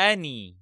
Annie